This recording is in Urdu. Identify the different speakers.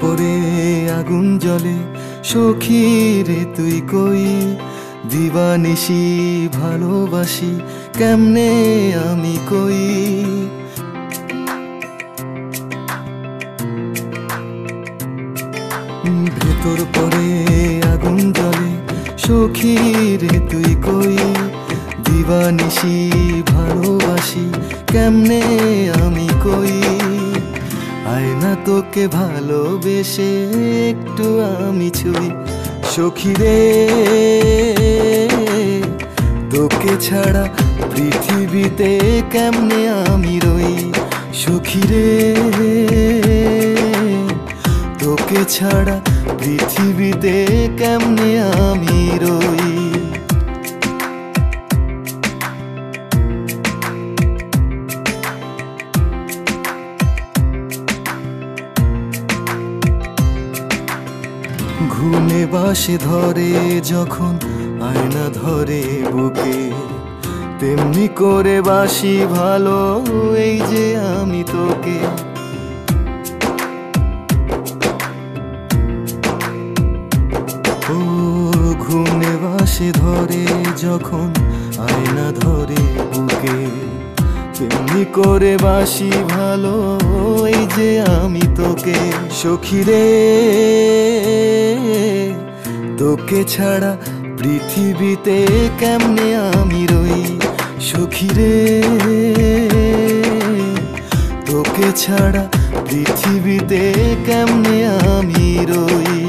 Speaker 1: پڑے آگن جل سئی کئی پڑے آگن جل سخیر تھی کئی دیوانسیمنے کئی تک بے ایک سخی روکے چاڑا پیتے سخیرے توڑا پیتھوی کم نے گھوم بس آئنا تمہیں بس بال تھی سخیرے تکے چاڑا پیتھویتے کمنے ہما پیتے ہم